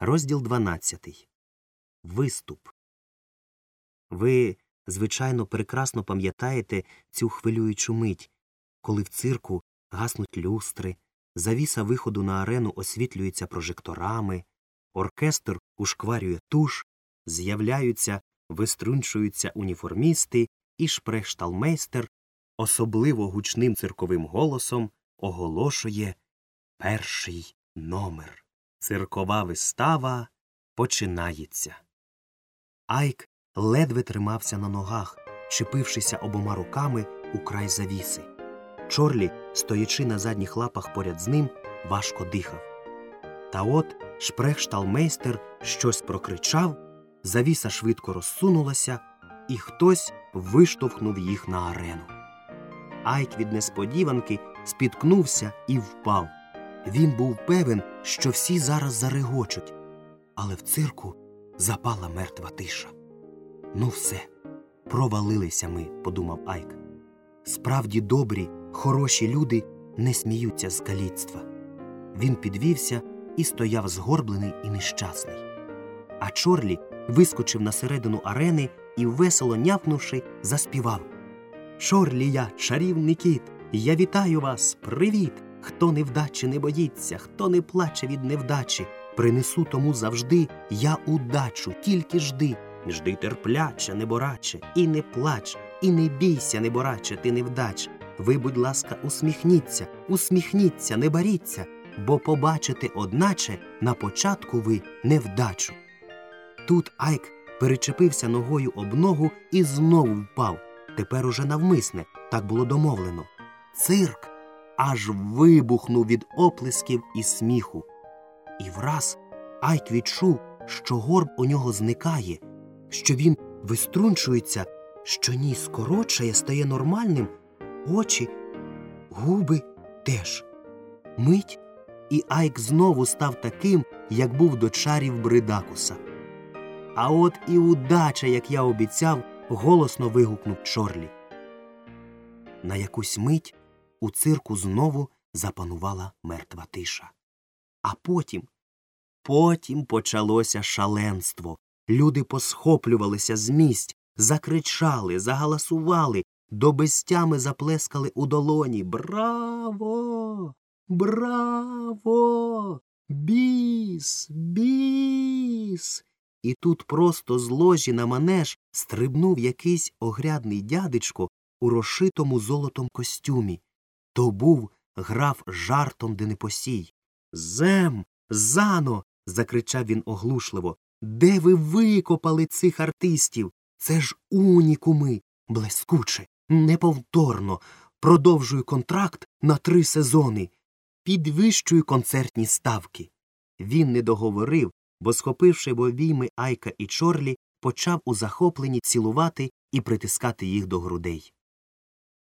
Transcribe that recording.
Розділ 12. Виступ. Ви, звичайно, прекрасно пам'ятаєте цю хвилюючу мить, коли в цирку гаснуть люстри, завіса виходу на арену освітлюється прожекторами, оркестр ушкварює туш, з'являються, виструнчуються уніформісти, і шпрехшталмейстер особливо гучним цирковим голосом оголошує перший номер. Циркова вистава починається. Айк ледве тримався на ногах, чепившися обома руками у край завіси. Чорлі, стоячи на задніх лапах поряд з ним, важко дихав. Та от шпрехшталмейстер щось прокричав, завіса швидко розсунулася, і хтось виштовхнув їх на арену. Айк від несподіванки спіткнувся і впав. Він був певен, що всі зараз зарегочуть, але в цирку запала мертва тиша. Ну, все, провалилися ми, подумав Айк. Справді добрі, хороші люди не сміються з каліцтва. Він підвівся і стояв згорблений і нещасний. А Чорлі вискочив на середину арени і, весело нявкнувши, заспівав Чорлі я, чарівний кіт, я вітаю вас, привіт! Хто невдачі не боїться, хто не плаче від невдачі, принесу тому завжди я удачу, тільки жди. Жди терпляче, небораче, і не плач, і не бійся, небораче, ти невдач. Ви, будь ласка, усміхніться, усміхніться, не баріться, бо побачите, одначе, на початку ви невдачу. Тут Айк перечепився ногою об ногу і знову впав. Тепер уже навмисне, так було домовлено. Цирк аж вибухнув від оплесків і сміху. І враз Айк відчув, що горб у нього зникає, що він виструнчується, що ніс коротшає, стає нормальним, очі, губи теж. Мить, і Айк знову став таким, як був до чарів Бридакуса. А от і удача, як я обіцяв, голосно вигукнув Чорлі. На якусь мить у цирку знову запанувала мертва тиша. А потім, потім почалося шаленство. Люди посхоплювалися з місць, закричали, загаласували, до безтями заплескали у долоні. Браво! Браво! Біс! Біс! І тут просто з ложі на манеж стрибнув якийсь огрядний дядечко у розшитому золотом костюмі. То був граф жартом денепосій. Зем, зано. закричав він оглушливо. Де ви викопали цих артистів? Це ж унікуми. Блискуче, неповторно. Продовжую контракт на три сезони. Підвищую концертні ставки. Він не договорив, бо, схопивши в обійми Айка і Чорлі, почав у захопленні цілувати і притискати їх до грудей.